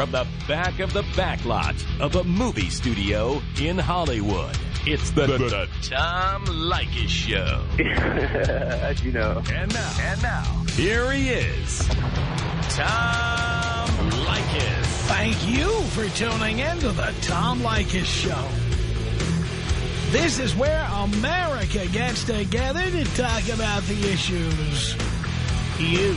from the back of the back lot of a movie studio in Hollywood. It's the, the, the Tom Leykis Show. How'd you know? And now, and now, here he is, Tom Leykis. Thank you for tuning in to the Tom Leykis Show. This is where America gets together to talk about the issues you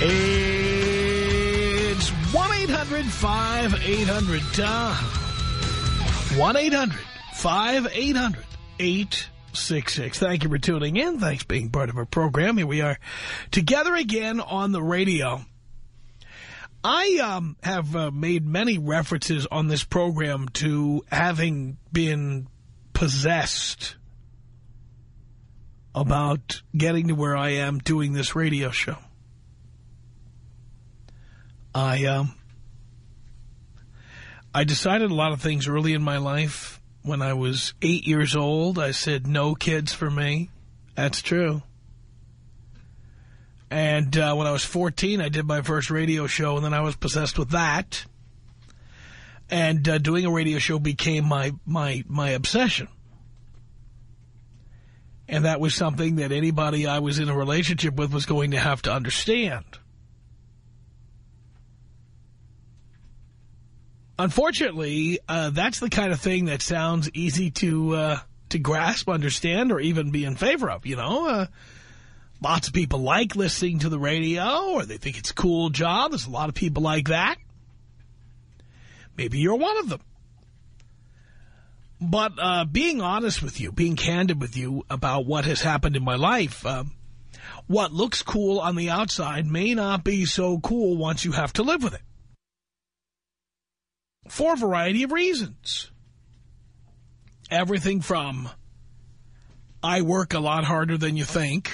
It's 1-800-5800-TOM. 1-800-5800-866. Thank you for tuning in. Thanks for being part of our program. Here we are together again on the radio. I um, have uh, made many references on this program to having been possessed about getting to where I am doing this radio show. I um, I decided a lot of things early in my life. When I was eight years old, I said, no kids for me. That's true. And uh, when I was 14, I did my first radio show, and then I was possessed with that. And uh, doing a radio show became my, my, my obsession. And that was something that anybody I was in a relationship with was going to have to understand. Unfortunately, uh, that's the kind of thing that sounds easy to uh, to grasp, understand, or even be in favor of, you know? Uh, lots of people like listening to the radio, or they think it's a cool job. There's a lot of people like that. Maybe you're one of them. But uh, being honest with you, being candid with you about what has happened in my life, uh, what looks cool on the outside may not be so cool once you have to live with it. For a variety of reasons. Everything from, I work a lot harder than you think.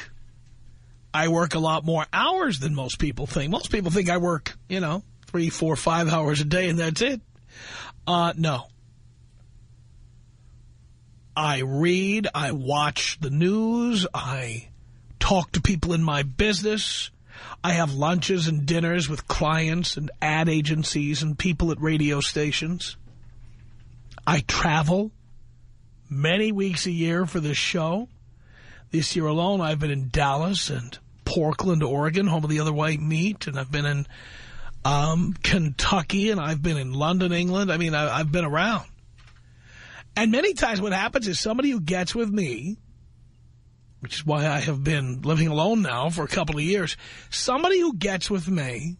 I work a lot more hours than most people think. Most people think I work, you know, three, four, five hours a day and that's it. Uh, no. I read, I watch the news, I talk to people in my business. I have lunches and dinners with clients and ad agencies and people at radio stations. I travel many weeks a year for this show. This year alone, I've been in Dallas and Portland, Oregon, home of the Other White Meat, and I've been in um, Kentucky, and I've been in London, England. I mean, I, I've been around. And many times what happens is somebody who gets with me, which is why I have been living alone now for a couple of years, somebody who gets with me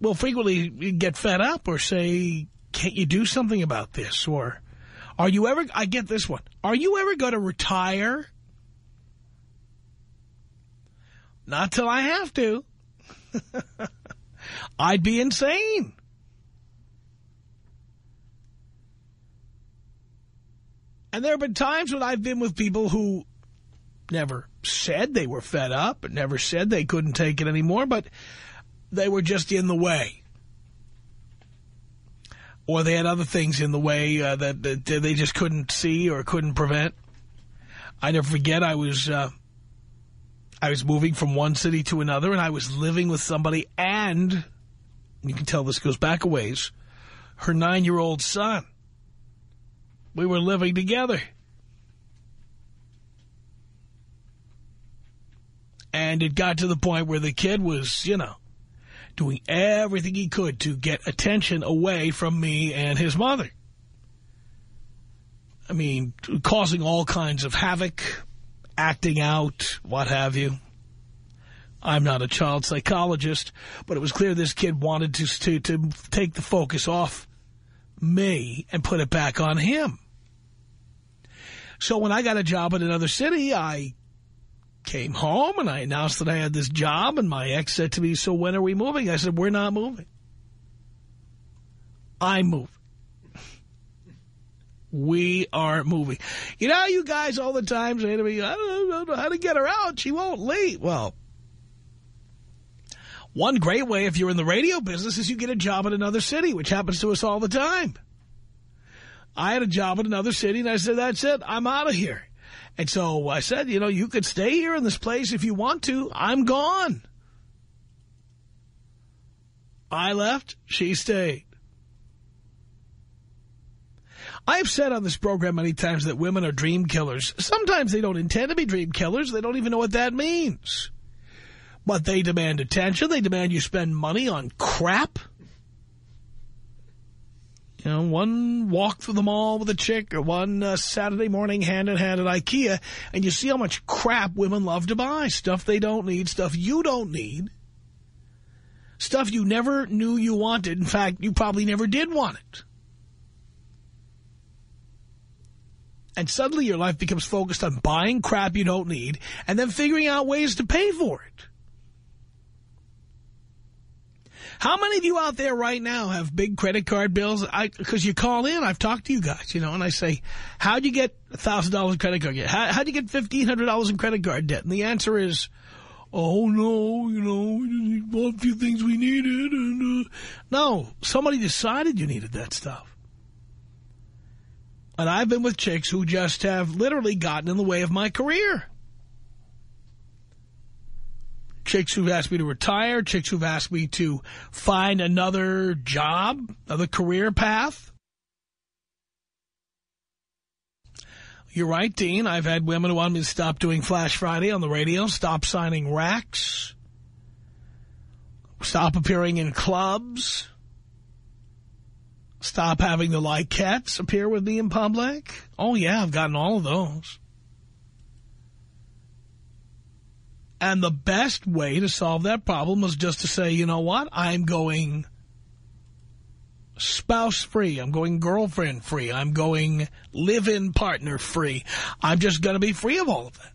will frequently get fed up or say, can't you do something about this? Or are you ever, I get this one, are you ever going to retire? Not till I have to. I'd be insane. And there have been times when I've been with people who never said they were fed up, and never said they couldn't take it anymore, but they were just in the way. Or they had other things in the way uh, that, that, they just couldn't see or couldn't prevent. I never forget I was uh, I was moving from one city to another, and I was living with somebody, and you can tell this goes back a ways, her nine-year-old son. We were living together. And it got to the point where the kid was, you know, doing everything he could to get attention away from me and his mother. I mean, causing all kinds of havoc, acting out, what have you. I'm not a child psychologist, but it was clear this kid wanted to, to, to take the focus off me and put it back on him. So when I got a job in another city, I came home and I announced that I had this job and my ex said to me, so when are we moving? I said, we're not moving. I'm moving. We are moving. You know, you guys all the time say to me, I don't know how to get her out. She won't leave. Well, one great way if you're in the radio business is you get a job in another city, which happens to us all the time. I had a job in another city, and I said, that's it. I'm out of here. And so I said, you know, you could stay here in this place if you want to. I'm gone. I left. She stayed. I've said on this program many times that women are dream killers. Sometimes they don't intend to be dream killers. They don't even know what that means. But they demand attention. They demand you spend money on crap. You know, one walk through the mall with a chick or one uh, Saturday morning hand-in-hand -hand at Ikea, and you see how much crap women love to buy. Stuff they don't need, stuff you don't need. Stuff you never knew you wanted. In fact, you probably never did want it. And suddenly your life becomes focused on buying crap you don't need and then figuring out ways to pay for it. How many of you out there right now have big credit card bills? I Because you call in, I've talked to you guys, you know, and I say, how'd you get $1,000 in credit card debt? How, how'd you get $1,500 in credit card debt? And the answer is, oh, no, you know, we bought a few things we needed. and uh, No, somebody decided you needed that stuff. And I've been with chicks who just have literally gotten in the way of my career. Chicks who've asked me to retire, chicks who've asked me to find another job, another career path. You're right, Dean. I've had women who want me to stop doing Flash Friday on the radio, stop signing racks, stop appearing in clubs. Stop having the Leykettes appear with me in public? Oh, yeah, I've gotten all of those. And the best way to solve that problem was just to say, you know what, I'm going spouse-free. I'm going girlfriend-free. I'm going live-in partner-free. I'm just going to be free of all of that.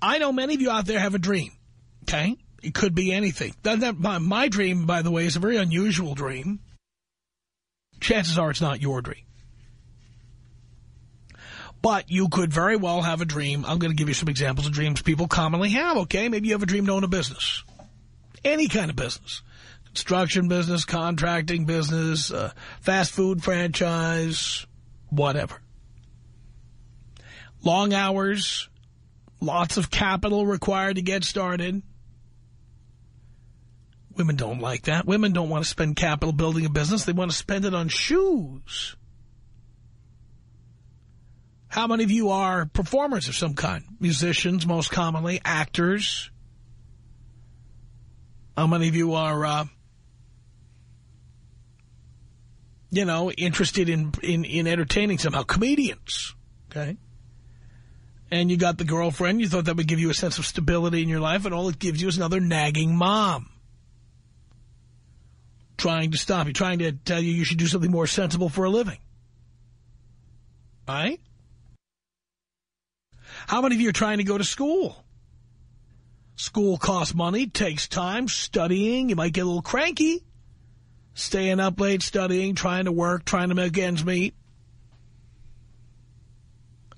I know many of you out there have a dream, okay? It could be anything. My dream, by the way, is a very unusual dream. Chances are it's not your dream. But you could very well have a dream. I'm going to give you some examples of dreams people commonly have, okay? Maybe you have a dream to own a business. Any kind of business. Construction business, contracting business, uh, fast food franchise, whatever. Long hours, lots of capital required to get started. Women don't like that. Women don't want to spend capital building a business. They want to spend it on shoes. How many of you are performers of some kind? Musicians, most commonly. Actors. How many of you are, uh, you know, interested in, in, in entertaining somehow? Comedians. Okay. And you got the girlfriend. You thought that would give you a sense of stability in your life. And all it gives you is another nagging mom trying to stop you, trying to tell you you should do something more sensible for a living. Right? How many of you are trying to go to school? School costs money, takes time, studying. You might get a little cranky. Staying up late, studying, trying to work, trying to make ends meet.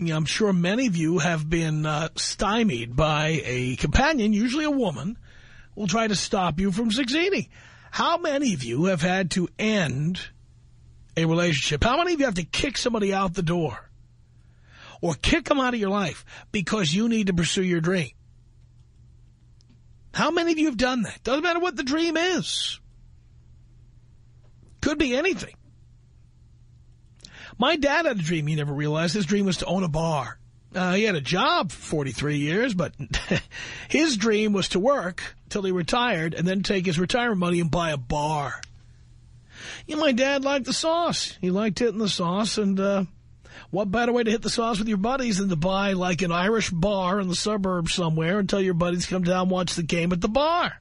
I'm sure many of you have been uh, stymied by a companion, usually a woman, will try to stop you from succeeding. How many of you have had to end a relationship? How many of you have to kick somebody out the door? Or kick them out of your life because you need to pursue your dream? How many of you have done that? Doesn't matter what the dream is. Could be anything. My dad had a dream he never realized. His dream was to own a bar. Uh, he had a job for 43 years, but his dream was to work till he retired and then take his retirement money and buy a bar. You know, my dad liked the sauce. He liked hitting the sauce, and uh, what better way to hit the sauce with your buddies than to buy like an Irish bar in the suburbs somewhere and tell your buddies come down watch the game at the bar.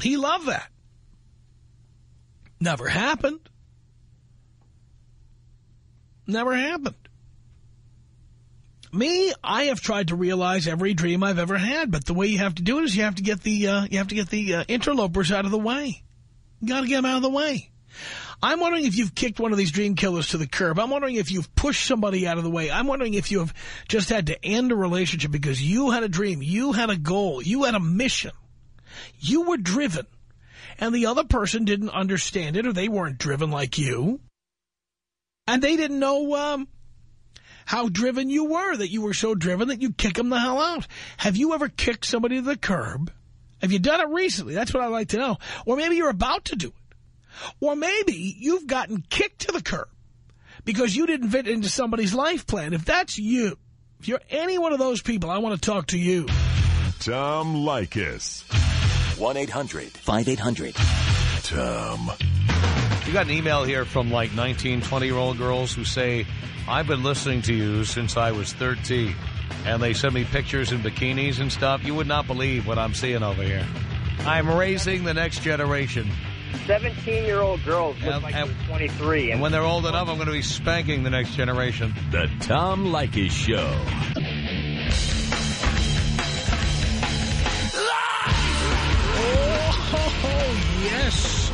He loved that. Never happened. Never happened. Me, I have tried to realize every dream I've ever had, but the way you have to do it is you have to get the uh, you have to get the uh, interlopers out of the way. You got to get them out of the way. I'm wondering if you've kicked one of these dream killers to the curb. I'm wondering if you've pushed somebody out of the way. I'm wondering if you have just had to end a relationship because you had a dream, you had a goal, you had a mission. You were driven, and the other person didn't understand it or they weren't driven like you. And they didn't know um, how driven you were, that you were so driven that you kick them the hell out. Have you ever kicked somebody to the curb? Have you done it recently? That's what I'd like to know. Or maybe you're about to do it. Or maybe you've gotten kicked to the curb because you didn't fit into somebody's life plan. If that's you, if you're any one of those people, I want to talk to you. Tom Leykis. 1-800-5800-TOM. You got an email here from like 19, 20-year-old girls who say, I've been listening to you since I was 13. And they send me pictures in bikinis and stuff. You would not believe what I'm seeing over here. I'm raising the next generation. 17-year-old girls look And- like and- they're 23. And when they're old enough, I'm going to be spanking the next generation. The Tom Leykis Show. Oh, yes.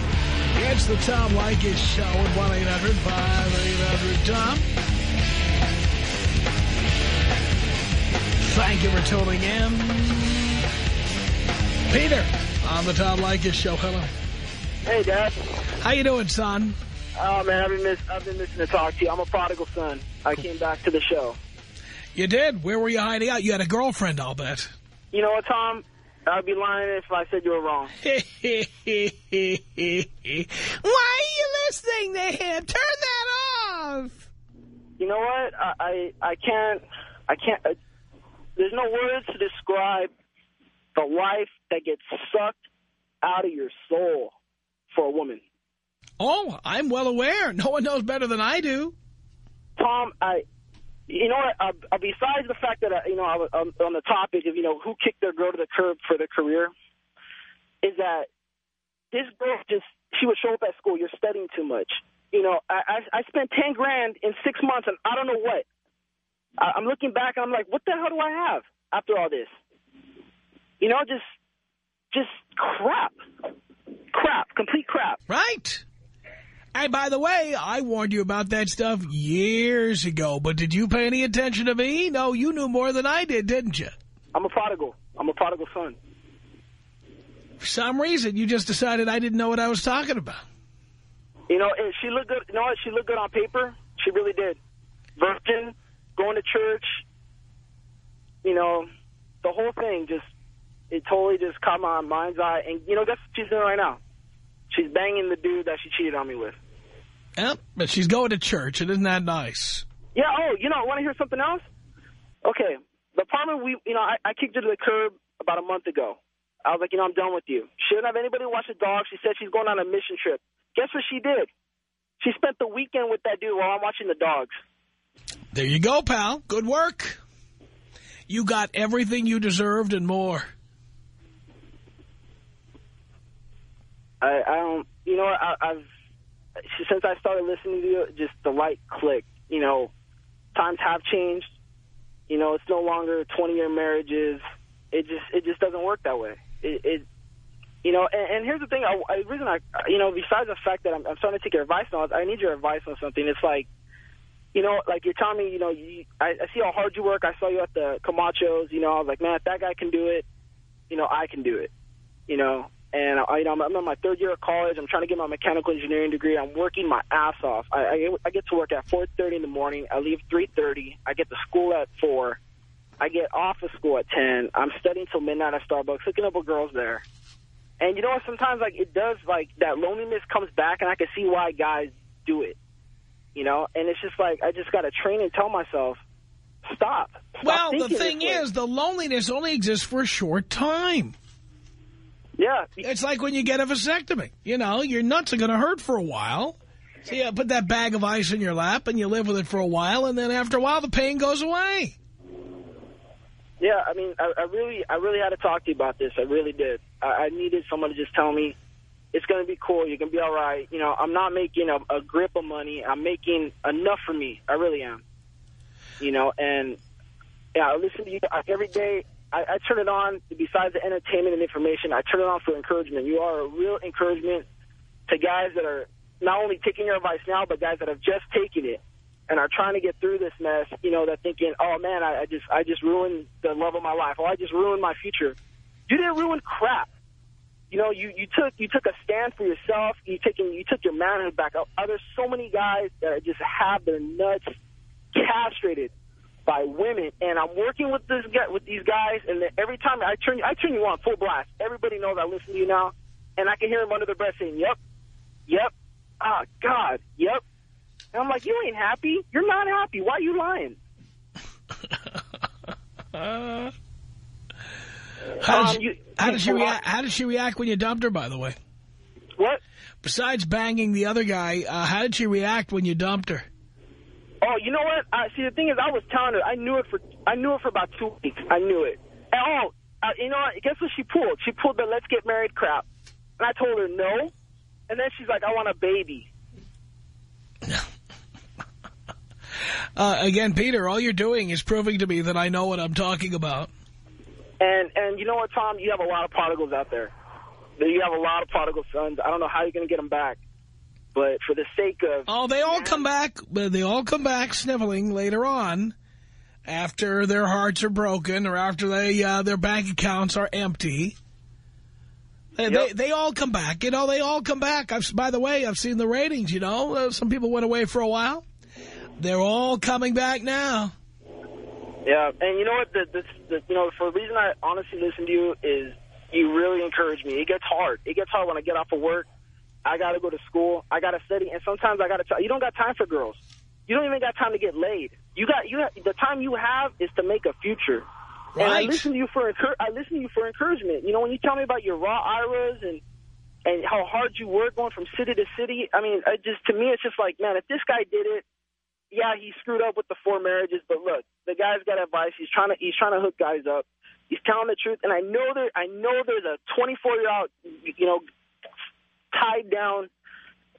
It's the Tom Leykis Show at 1-800-5800-TOM. Thank you for tuning in. Peter on the Tom Leykis Show. Hello. Hey, Dad. How you doing, son? Oh, man, I've been, miss I've been missing to talk to you. I'm a prodigal son. I came back to the show. You did? Where were you hiding out? You had a girlfriend, I'll bet. You know what, Tom? I'd be lying if I said you were wrong. Why are you listening to him? Turn that off. You know what? I, I, I can't, I can't, uh, there's no words to describe the life that gets sucked out of your soul for a woman. Oh, I'm well aware. No one knows better than I do. Tom, I, you know? Uh, uh, besides the fact that uh, you know I was on the topic of you know who kicked their girl to the curb for their career, is that this girl just she would show up at school. You're studying too much. You know, I I, I spent ten grand in six months, and I don't know what. I, I'm looking back, and I'm like, what the hell do I have after all this? You know, just just crap, crap, complete crap. Right. And by the way, I warned you about that stuff years ago, but did you pay any attention to me? No, you knew more than I did, didn't you? I'm a prodigal. I'm a prodigal son. For some reason, you just decided I didn't know what I was talking about. You know, and she looked good. You know what? She looked good on paper. She really did. Virgin, going to church. You know, the whole thing just, it totally just caught my mind's eye. And, you know, that's what she's doing right now. She's banging the dude that she cheated on me with. Yep, but she's going to church, and isn't that nice? Yeah, oh, you know, I want to hear something else? Okay, the apartment we, you know, I, I kicked her to the curb about a month ago. I was like, you know, I'm done with you. She didn't have anybody watch the dog. She said she's going on a mission trip. Guess what she did? She spent the weekend with that dude while I'm watching the dogs. There you go, pal. Good work. You got everything you deserved and more. I, I you know, I, I've since I started listening to you, just the light clicked. You know, times have changed. You know, it's no longer 20-year marriages. It just, it just doesn't work that way. It, it you know, and, and here's the thing. I, the reason I, you know, besides the fact that I'm, I'm starting to take your advice now, I need your advice on something. It's like, you know, like you're telling me, you know, you, I, I see how hard you work. I saw you at the Camachos. You know, I was like, man, if that guy can do it, you know, I can do it. You know, and I, you know, I'm, I'm in my third year of college. I'm trying to get my mechanical engineering degree. I'm working my ass off. I, I, I get to work at 4:30 in the morning. I leave 3:30. I get to school at four. I get off of school at 10. I'm studying till midnight at Starbucks, hooking up with girls there. And you know what? Sometimes like it does like that loneliness comes back, and I can see why guys do it. You know, and it's just like I just got to train and tell myself, stop. Stop Well, the thing is, the loneliness only exists for a short time. Yeah, It's like when you get a vasectomy. You know, your nuts are going to hurt for a while. So you put that bag of ice in your lap and you live with it for a while, and then after a while, the pain goes away. Yeah, I mean, I, I really, I really had to talk to you about this. I really did. I, I needed someone to just tell me it's going to be cool. You're going to be all right. You know, I'm not making a, a grip of money. I'm making enough for me. I really am. You know, and Yeah, I listen to you every day. I, I turn it on, besides the entertainment and information, I turn it on for encouragement. You are a real encouragement to guys that are not only taking your advice now, but guys that have just taken it and are trying to get through this mess, you know, they're thinking, oh, man, I, I just I just ruined the love of my life. or I just ruined my future. You didn't ruin crap. You know, you, you took you took a stand for yourself. You taking you took your manhood back up. There's so many guys that just have their nuts castrated by women, and I'm working with this guy, with these guys, and every time I turn I turn you on full blast, everybody knows I listen to you now, and I can hear them under their breath saying, "Yep, yep, ah, oh, God, yep." And I'm like, "You ain't happy. You're not happy. Why are you lying?" how, did um, you, how did she react? How did she react when you dumped her? By the way, what? Besides banging the other guy, uh, how did she react when you dumped her? Oh, you know what? Uh, see, the thing is, I was telling her, I knew it for I knew it for about two weeks. I knew it. And, oh, uh, you know what? Guess what she pulled? She pulled the let's get married crap. And I told her no. And then she's like, I want a baby. uh, again, Peter, all you're doing is proving to me that I know what I'm talking about. And and you know what, Tom? You have a lot of prodigals out there. You have a lot of prodigal sons. I don't know how you're going to get them back. But for the sake of... Oh, they all come back. But they all come back sniveling later on after their hearts are broken or after they uh, their bank accounts are empty. Yep. They, they all come back. You know, they all come back. I've, by the way, I've seen the ratings, you know. Uh, some people went away for a while. They're all coming back now. Yeah, and you know what? The, the, the, you know, for the reason I honestly listen to you is you really encourage me. It gets hard. It gets hard when I get off of work I got to go to school. I got to study. And sometimes I got to tell you don't got time for girls. You don't even got time to get laid. You got you. The time you have is to make a future. Right. And I listen to you for I listen to you for encouragement. You know, when you tell me about your Roth IRAs and and how hard you work going from city to city. I mean, I just to me, it's just like, man, if this guy did it, yeah, he screwed up with the four marriages. But look, the guy's got advice. He's trying to he's trying to hook guys up. He's telling the truth, and I know there I know there's a 24 year old you know tied down,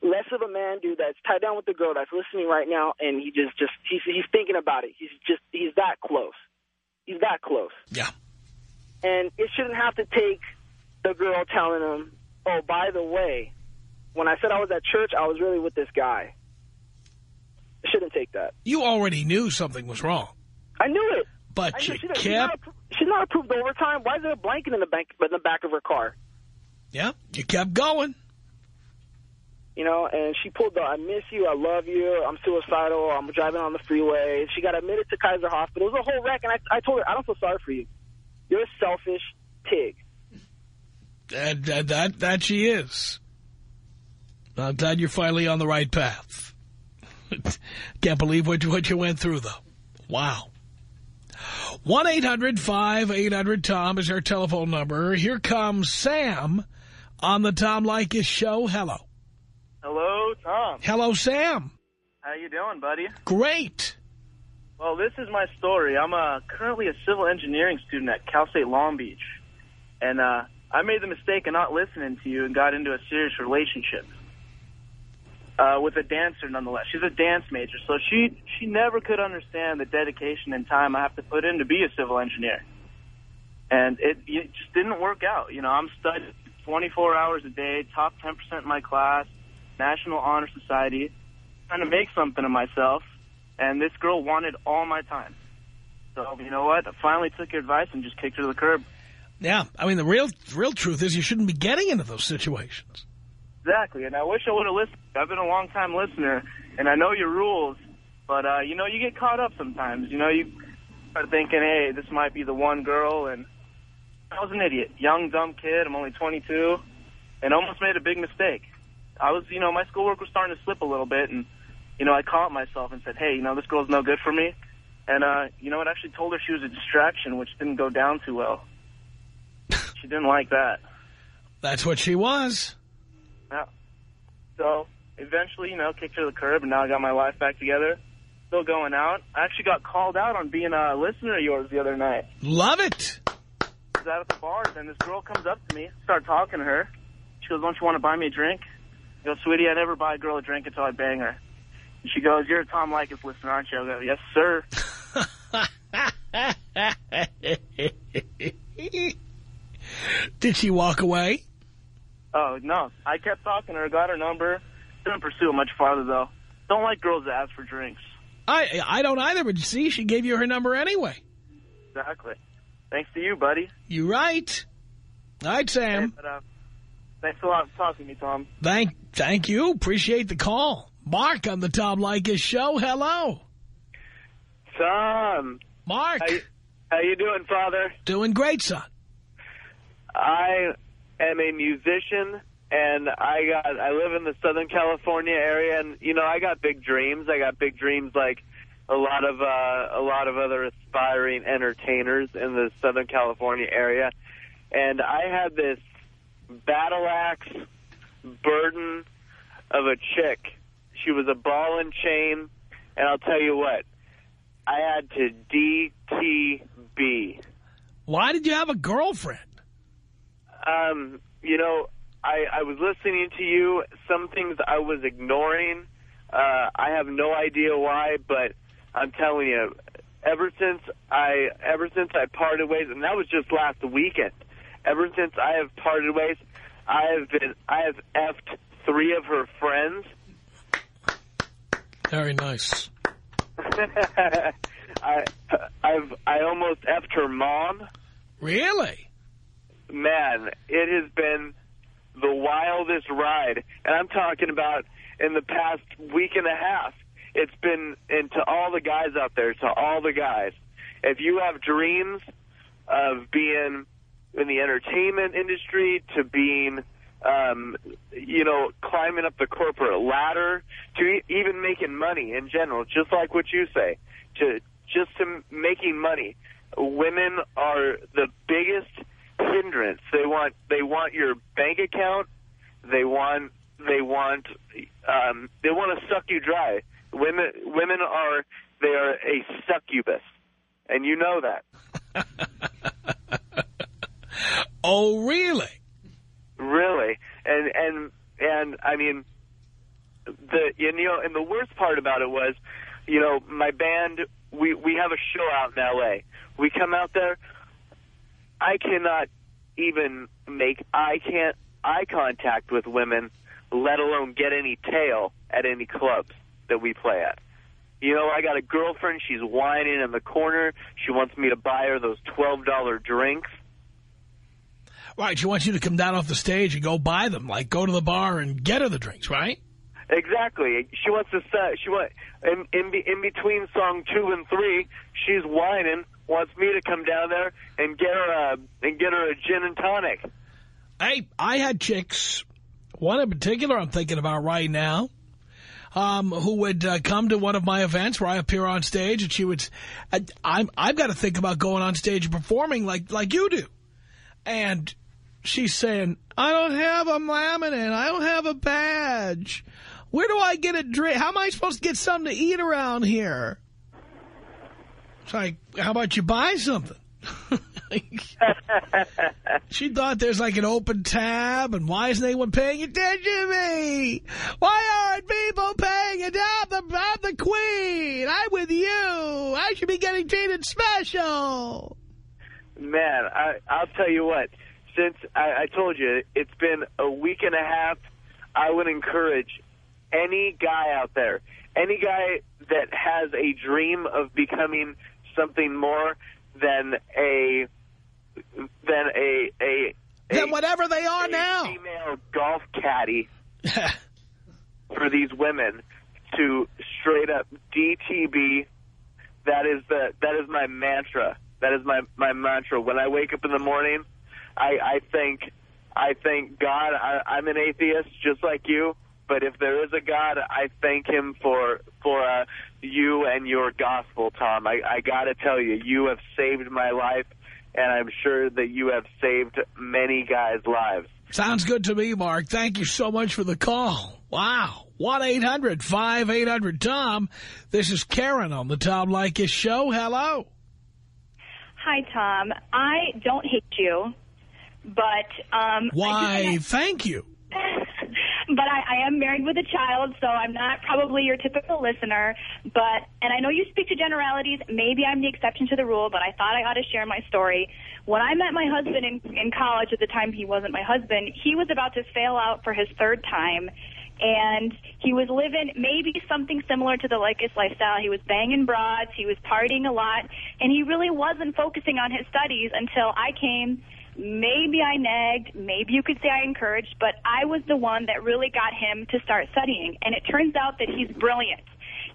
less of a man dude that's tied down with the girl that's listening right now, and he just, just he's, he's thinking about it. He's just, he's that close. He's that close. Yeah. And it shouldn't have to take the girl telling him, oh, by the way, when I said I was at church, I was really with this guy. It shouldn't take that. You already knew something was wrong. I knew it. But you kept... She's not, she's not approved overtime. Why is there a blanket in the, bank, in the back of her car? Yeah, you kept going you know, and she pulled the, I miss you, I love you, I'm suicidal, I'm driving on the freeway. She got admitted to Kaiser Hospital. It was a whole wreck, and I, I told her, I don't feel sorry for you. You're a selfish pig. That, that, that, that she is. I'm glad you're finally on the right path. Can't believe what, what you went through, though. Wow. 1-800-5800-TOM is our telephone number. Here comes Sam on the Tom Leykis show. Hello. Hello, Tom. Hello, Sam. How you doing, buddy? Great. Well, this is my story. I'm uh, currently a civil engineering student at Cal State Long Beach. And uh, I made the mistake of not listening to you and got into a serious relationship uh, with a dancer, nonetheless. She's a dance major, so she, she never could understand the dedication and time I have to put in to be a civil engineer. And it, it just didn't work out. You know, I'm studying 24 hours a day, top 10% in my class, National Honor Society, trying to make something of myself, and this girl wanted all my time. So, you know what? I finally took your advice and just kicked her to the curb. Yeah, I mean, the real real truth is you shouldn't be getting into those situations. Exactly, and I wish I would have listened. I've been a long-time listener, and I know your rules, but, uh, you know, you get caught up sometimes. You know, you start thinking, hey, this might be the one girl, and I was an idiot. Young, dumb kid. I'm only 22, and almost made a big mistake. I was, you know, my schoolwork was starting to slip a little bit, and, you know, I caught myself and said, hey, you know, this girl's no good for me. And, uh, you know, it actually told her she was a distraction, which didn't go down too well. she didn't like that. That's what she was. Yeah. So, eventually, you know, kicked her to the curb, and now I got my life back together. Still going out. I actually got called out on being a listener of yours the other night. Love it. I was out at the bars, and this girl comes up to me, start talking to her. She goes, don't you want to buy me a drink? Go, sweetie, I never buy a girl a drink until I bang her. And she goes, you're a Tom Leykis listener, aren't you? I go, yes, sir. Did she walk away? Oh, no. I kept talking to her, got her number. Didn't pursue it much farther, though. Don't like girls that ask for drinks. I I don't either, but you see, she gave you her number anyway. Exactly. Thanks to you, buddy. You right. All right, Sam. But, uh, thanks a lot for talking to me, Tom. Thank thank you. Appreciate the call. Mark on the Tom Leykis show. Hello. Tom, Mark. how you, how you doing, Father? Doing great, son. I am a musician, and I got I live in the Southern California area, and you know I got big dreams. I got big dreams like a lot of uh, a lot of other aspiring entertainers in the Southern California area, and I had this battle axe burden of a chick. She was a ball and chain, and I'll tell you what, I had to DTB. Why did you have a girlfriend? Um, you know, I, I was listening to you. Some things I was ignoring. Uh, I have no idea why, but I'm telling you, ever since I ever since I parted ways, and that was just last weekend. Ever since I have parted ways, I have been I have effed three of her friends. Very nice. I I've I almost effed her mom. Really? man, it has been the wildest ride. And I'm talking about in the past week and a half. It's been, and to all the guys out there, to all the guys, if you have dreams of being in the entertainment industry, to being, um, you know, climbing up the corporate ladder, to e even making money in general, just like what you say, to just to making money, women are the biggest hindrance. They want they want your bank account. They want they want um, they want to suck you dry. Women women are they are a succubus, and you know that. Oh, really? Really, and and and I mean the you know and the worst part about it was, you know, my band we we have a show out in L.A. We come out there. I cannot even make eye can't eye contact with women, let alone get any tail at any clubs that we play at. You know, I got a girlfriend. She's whining in the corner. She wants me to buy her those twelve dollar drinks. Right, she wants you to come down off the stage and go buy them, like go to the bar and get her the drinks, right? Exactly. She wants to set. She want in in, be, in between song two and three. She's whining. Wants me to come down there and get her a and get her a gin and tonic. Hey, I had chicks, one in particular I'm thinking about right now, um, who would uh, come to one of my events where I appear on stage, and she would, I, I'm, I've got to think about going on stage and performing like like you do, and she's saying, I don't have a laminate, I don't have a badge. Where do I get a drink? How am I supposed to get something to eat around here? It's like, how about you buy something? she thought there's like an open tab, and why isn't anyone paying attention to me? Why aren't people paying attention? I'm the, I'm the queen. I'm with you. I should be getting treated special. Man, I, I'll tell you what. Since I, I told you it's been a week and a half, I would encourage any guy out there, any guy that has a dream of becoming something more than a than a a, a Then whatever they are now. female golf caddy for these women to straight up DTB. That is the that is my mantra. That is my my mantra. When I wake up in the morning, I I think I thank God. I, I'm an atheist just like you, but if there is a God, I thank Him for for uh, you and your gospel, Tom. I, I got to tell you, you have saved my life, and I'm sure that you have saved many guys' lives. Sounds good to me, Mark. Thank you so much for the call. Wow. 1-800-5800-TOM. This is Karen on the Tom Leykis Show. Hello. Hi, Tom. I don't hate you, but um, I Why, do thank you. but I, I am married with a child, so I'm not probably your typical listener. But and I know you speak to generalities. Maybe I'm the exception to the rule, but I thought I ought to share my story. When I met my husband in, in college, at the time he wasn't my husband, he was about to fail out for his third time. And he was living maybe something similar to the Leykis lifestyle. He was banging broads, he was partying a lot, and he really wasn't focusing on his studies until I came maybe I nagged, maybe you could say I encouraged, but I was the one that really got him to start studying. And it turns out that he's brilliant.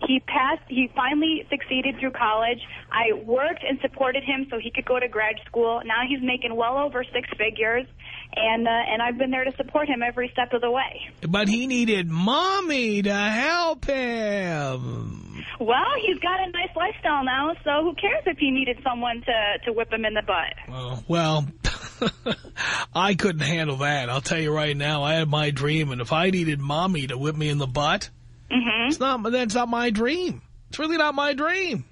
He passed, he finally succeeded through college. I worked and supported him so he could go to grad school. Now he's making well over six figures. And, uh, and I've been there to support him every step of the way. But he needed mommy to help him. Well, he's got a nice lifestyle now, so who cares if he needed someone to, to whip him in the butt? Well, well I couldn't handle that. I'll tell you right now, I had my dream, and if I needed mommy to whip me in the butt, mm -hmm. it's not, that's not my dream. It's really not my dream.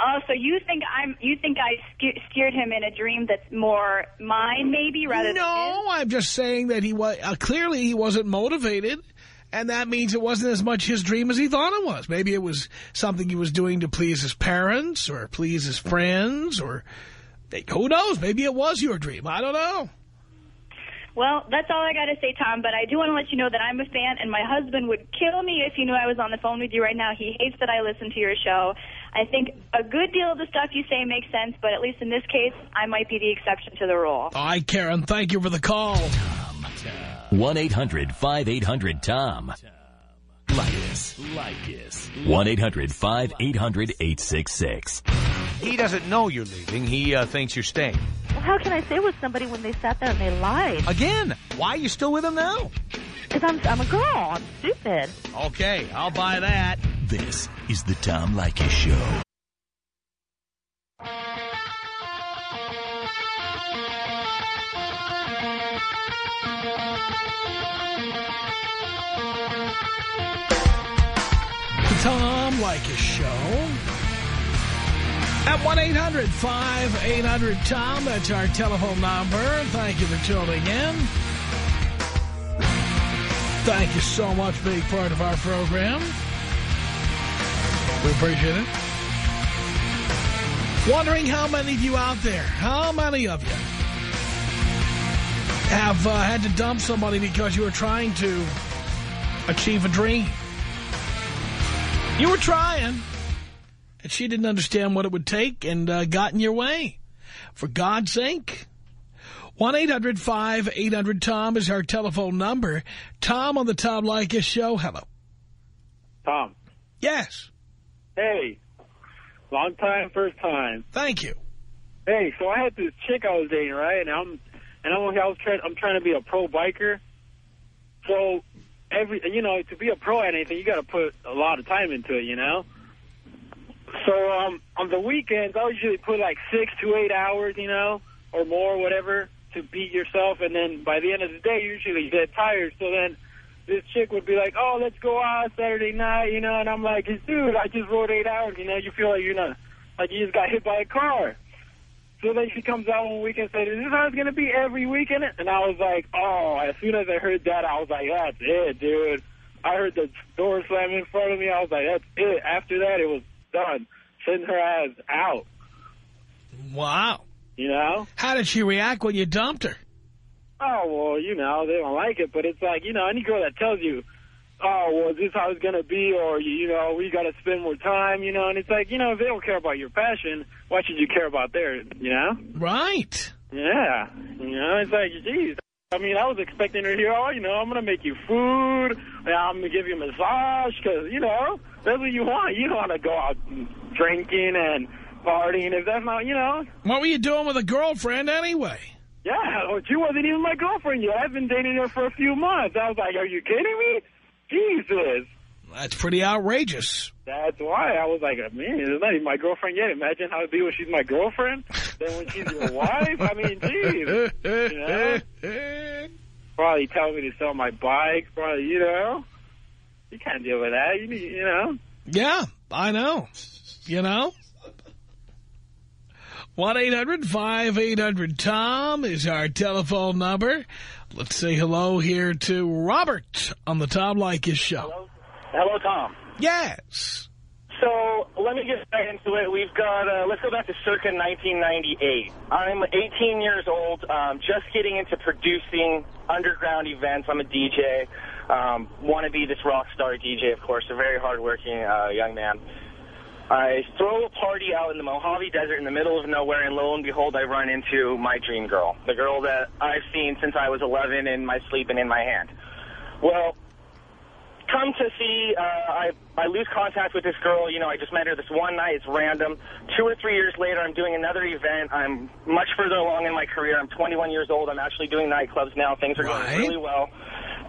Oh, so you think I'm? You think I steered him in a dream that's more mine, maybe, rather no, than No, I'm just saying that he was uh, clearly he wasn't motivated, and that means it wasn't as much his dream as he thought it was. Maybe it was something he was doing to please his parents or please his friends or who knows? Maybe it was your dream. I don't know. Well, that's all I got to say, Tom, but I do want to let you know that I'm a fan, and my husband would kill me if he knew I was on the phone with you right now. He hates that I listen to your show. I think a good deal of the stuff you say makes sense, but at least in this case, I might be the exception to the rule. All right, Karen, thank you for the call. 1-800-5800-TOM. Leykis. Leykis. 1-800-5800-866. He doesn't know you're leaving. He uh, thinks you're staying. Well, how can I stay with somebody when they sat there and they lied? Again, why are you still with him now? Because I'm, I'm a girl. I'm stupid. Okay, I'll buy that. This is the Tom Leykis Show. The Tom Leykis Show. At 1-800-5800-TOM, that's our telephone number. Thank you for tuning in. Thank you so much for being part of our program. We appreciate it. Wondering how many of you out there, how many of you have uh, had to dump somebody because you were trying to achieve a dream? You were trying. And she didn't understand what it would take and uh, got in your way. For God's sake. 1-800-5800-TOM is our telephone number. Tom on the Tom Leykis show. Hello. Tom. Yes. Hey. Long time, first time. Thank you. Hey, so I had this chick I was dating, right? And I'm and I'm I was trying I'm trying to be a pro biker. So every you know, to be a pro at anything, you got to put a lot of time into it, you know? So um, on the weekends, I usually put like six to eight hours, you know, or more, whatever, to beat yourself. And then by the end of the day, you usually get tired. So then this chick would be like, oh, let's go out Saturday night, you know. And I'm like, dude, I just rode eight hours, you know. You feel like you're not, like you just got hit by a car. So then she comes out one week and says, is this how it's going to be every weekend? And I was like, oh, as soon as I heard that, I was like, that's it, dude. I heard the door slam in front of me. I was like, that's it. After that, it was done. Send her ass out. Wow. You know? How did she react when you dumped her? Oh, well, you know, they don't like it. But it's like, you know, any girl that tells you, oh, well, is this how it's going to be? Or, you know, we got to spend more time, you know? And it's like, you know, if they don't care about your passion, why should you care about theirs, you know? Right. Yeah. You know, it's like, geez. I mean, I was expecting her here, oh, you know, I'm going to make you food. I'm going to give you a massage because, you know, that's what you want. You don't want to go out drinking and partying if that's not, you know. What were you doing with a girlfriend anyway? Yeah, well, she wasn't even my girlfriend yet. I've been dating her for a few months. I was like, are you kidding me? Jesus. That's pretty outrageous. That's why I was like, man, it's not even my girlfriend yet. Imagine how it'd be when she's my girlfriend. then when she's your wife, I mean, geez. You know? Probably tell me to sell my bike. Probably, you know. You can't deal with that. You need, you know. Yeah, I know. You know. 1-800-5800-TOM is our telephone number. Let's say hello here to Robert on the Tom Leykis show. Hello, Tom. Yes. So let me get back into it. We've got, uh, let's go back to circa 1998. I'm 18 years old, um, just getting into producing underground events. I'm a DJ. Um, Want to be this rock star DJ, of course, a very hardworking uh, young man. I throw a party out in the Mojave Desert in the middle of nowhere, and lo and behold, I run into my dream girl, the girl that I've seen since I was 11 in my sleep and in my hand. Well, come to see, uh, I, I lose contact with this girl. You know, I just met her this one night. It's random. Two or three years later, I'm doing another event. I'm much further along in my career. I'm 21 years old. I'm actually doing nightclubs now. Things are Right. going really well.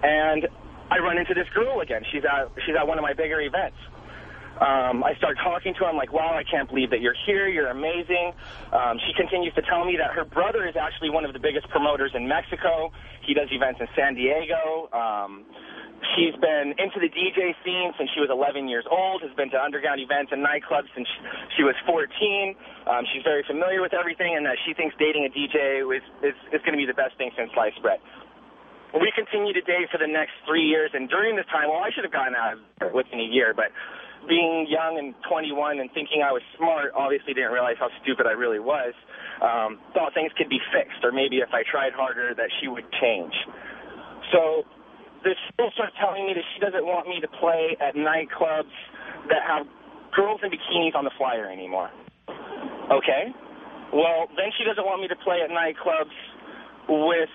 And I run into this girl again. She's at, she's at one of my bigger events. Um, I start talking to her. I'm like, wow, I can't believe that you're here. You're amazing. Um, she continues to tell me that her brother is actually one of the biggest promoters in Mexico. He does events in San Diego. Um, she's been into the DJ scene since she was 11 years old, has been to underground events and nightclubs since she was 14. Um, she's very familiar with everything, and that she thinks dating a DJ is, is, is going to be the best thing since sliced bread. We continue to date for the next three years, and during this time, well, I should have gotten out within a year, but being young and 21 and thinking I was smart, obviously didn't realize how stupid I really was. Um, thought things could be fixed, or maybe if I tried harder that she would change. So this girl starts telling me that she doesn't want me to play at nightclubs that have girls in bikinis on the flyer anymore. Okay? Well, then she doesn't want me to play at nightclubs with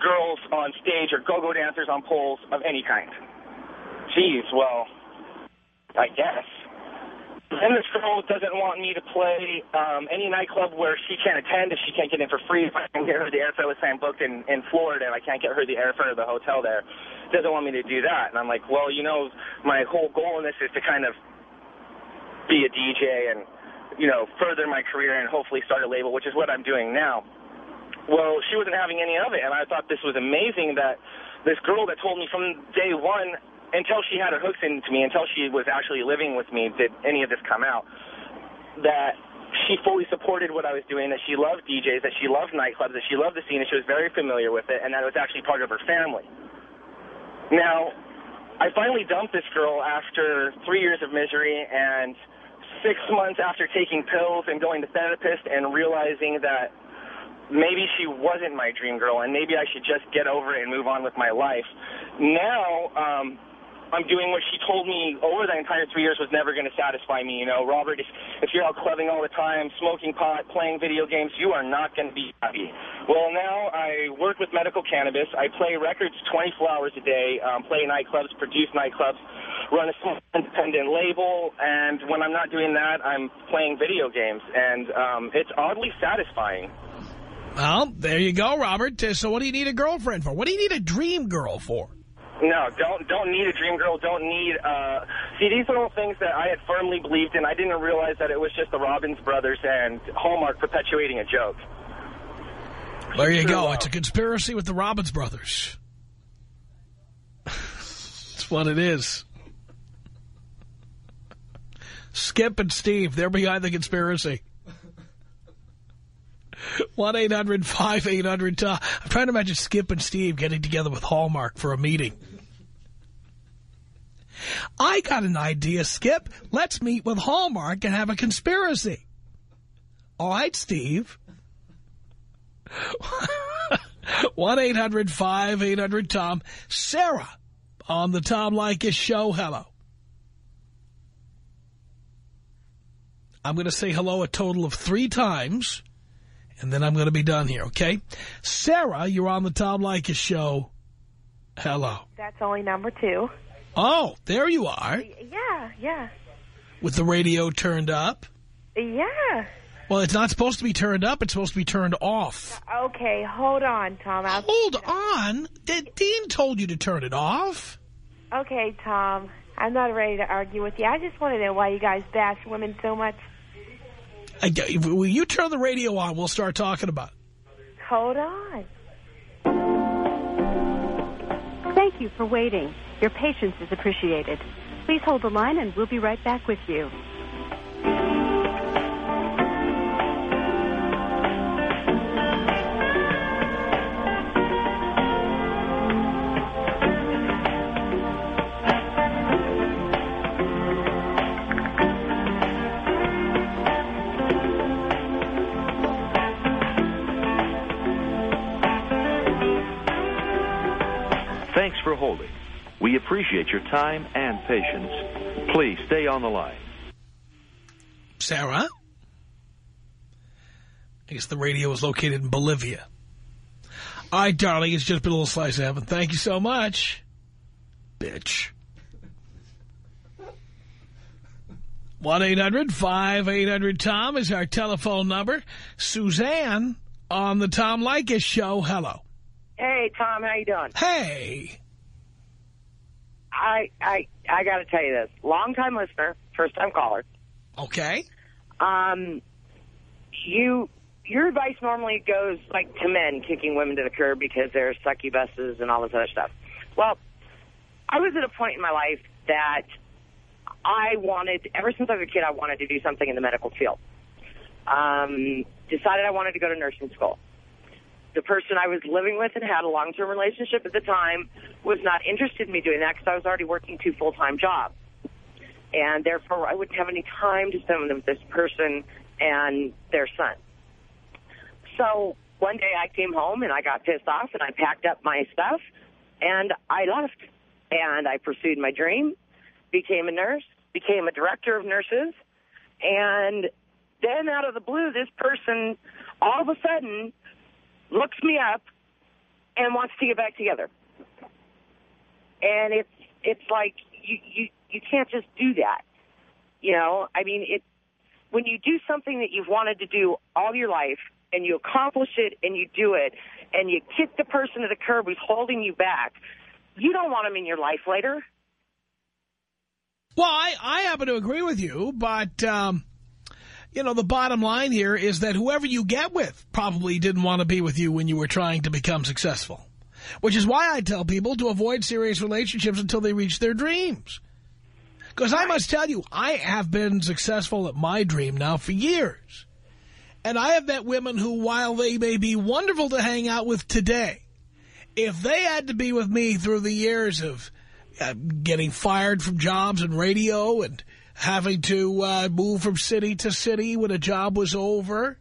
girls on stage or go-go dancers on poles of any kind. Geez, well, I guess. Then this girl doesn't want me to play um, any nightclub where she can't attend if she can't get in for free. If I can get her the airfare, say I'm booked in, in Florida and I can't get her the airfare or the hotel there, doesn't want me to do that. And I'm like, well, you know, my whole goal in this is to kind of be a DJ and, you know, further my career and hopefully start a label, which is what I'm doing now. Well, she wasn't having any of it, and I thought this was amazing that this girl that told me from day one, until she had her hooks into me, until she was actually living with me, did any of this come out, that she fully supported what I was doing, that she loved DJs, that she loved nightclubs, that she loved the scene, and she was very familiar with it, and that it was actually part of her family. Now, I finally dumped this girl after three years of misery and six months after taking pills and going to therapist and realizing that maybe she wasn't my dream girl and maybe I should just get over it and move on with my life. Now, um, I'm doing what she told me over the entire three years was never going to satisfy me. You know, Robert, if, if you're out clubbing all the time, smoking pot, playing video games, you are not going to be happy. Well, now I work with medical cannabis. I play records 24 hours a day, um, play nightclubs, produce nightclubs, run a small independent label, and when I'm not doing that, I'm playing video games, and um, it's oddly satisfying. Well, there you go, Robert. Uh, So what do you need a girlfriend for? What do you need a dream girl for? No, don't don't need a dream girl. Don't need. Uh, see, these are all things that I had firmly believed in. I didn't realize that it was just the Robbins brothers and Hallmark perpetuating a joke. There you go. It's a conspiracy with the Robbins brothers. That's what it is. Skip and Steve, they're behind the conspiracy. 1-800-5800-TOM. I'm trying to imagine Skip and Steve getting together with Hallmark for a meeting. I got an idea, Skip. Let's meet with Hallmark and have a conspiracy. All right, Steve. 1-800-5800-TOM. Sarah on the Tom Leykis show. Hello. I'm going to say hello a total of three times, and then I'm going to be done here, okay? Sarah, you're on the Tom Leykis show. Hello. That's only number two. Oh, there you are, Yeah, yeah, with the radio turned up. yeah. Well, it's not supposed to be turned up. It's supposed to be turned off. Okay, hold on, Tom. I'll... Hold on. D- Dean told you to turn it off. Okay, Tom. I'm not ready to argue with you. I just want to know why you guys bash women so much. Will you turn the radio on? We'll start talking about it. Hold on. Thank you for waiting. Your patience is appreciated. Please hold the line and we'll be right back with you. We appreciate your time and patience. Please stay on the line. Sarah? I guess the radio is located in Bolivia. All right, darling, it's just been a little slice of heaven. Thank you so much. Bitch. 1-800-5800-TOM is our telephone number. Suzanne on the Tom Leykis show. Hello. Hey, Tom, how you doing? Hey. I I I got to tell you this. Long time listener, first time caller. Okay. Um, you your advice normally goes like to men kicking women to the curb because they're succubuses and all this other stuff. Well, I was at a point in my life that I wanted, ever since I was a kid, I wanted to do something in the medical field. Um, decided I wanted to go to nursing school. The person I was living with and had a long-term relationship at the time was not interested in me doing that because I was already working two full-time jobs. And therefore, I wouldn't have any time to spend with this person and their son. So one day I came home and I got pissed off and I packed up my stuff and I left. And I pursued my dream, became a nurse, became a director of nurses, and then out of the blue, this person all of a sudden looks me up and wants to get back together. And it's it's like you you you can't just do that. You know, I mean, it when you do something that you've wanted to do all your life and you accomplish it and you do it and you kick the person to the curb who's holding you back, you don't want them in your life later. Well, I, I happen to agree with you, but, um, you know, the bottom line here is that whoever you get with probably didn't want to be with you when you were trying to become successful. Which is why I tell people to avoid serious relationships until they reach their dreams. Because I must tell you, I have been successful at my dream now for years. And I have met women who, while they may be wonderful to hang out with today, if they had to be with me through the years of uh, getting fired from jobs and radio and having to uh, move from city to city when a job was over,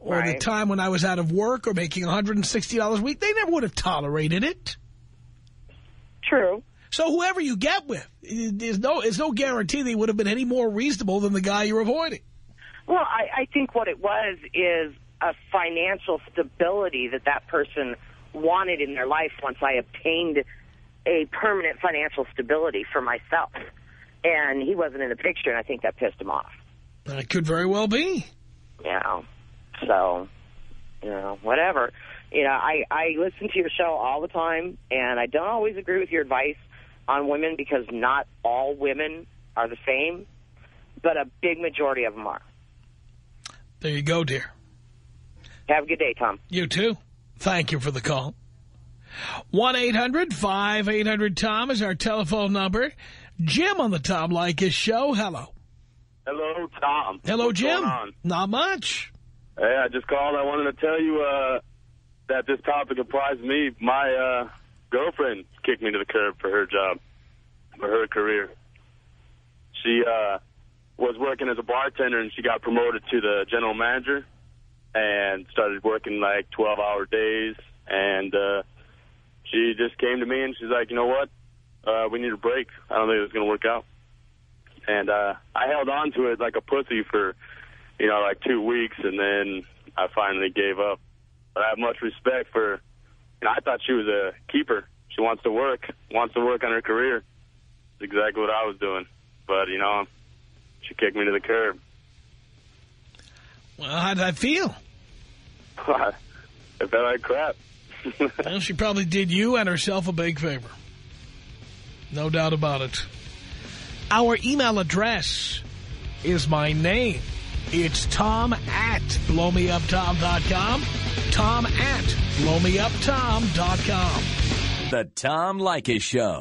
or Right. the time when I was out of work or making $160 a week, they never would have tolerated it. True. So whoever you get with, there's no, there's no guarantee they would have been any more reasonable than the guy you're avoiding. Well, I, I think what it was is a financial stability that that person wanted in their life once I obtained a permanent financial stability for myself. And he wasn't in the picture, and I think that pissed him off. That could very well be. Yeah. so, you know, whatever. You know, I, I listen to your show all the time, and I don't always agree with your advice on women because not all women are the same, but a big majority of them are. There you go, dear. Have a good day, Tom. You too. Thank you for the call. 1-800-5800-TOM is our telephone number. Jim on the Tom Leykis show. Hello. Hello, Tom. Hello, What's Jim. Not much. Hey, I just called. I wanted to tell you uh, that this topic applies to me. My uh, girlfriend kicked me to the curb for her job, for her career. She uh, was working as a bartender, and she got promoted to the general manager and started working like 12-hour days. And uh, she just came to me, and she's like, you know what? Uh, we need a break. I don't think it's going to work out. And uh, I held on to it like a pussy for, you know, like two weeks, and then I finally gave up. But I have much respect for, you know, I thought she was a keeper. She wants to work, wants to work on her career. It's exactly what I was doing. But, you know, she kicked me to the curb. Well, how did I feel? I felt like crap. well, she probably did you and herself a big favor. No doubt about it. Our email address is my name. It's tom at blowmeuptom.com. Tom at blowmeuptom.com. The Tom Leykis Show.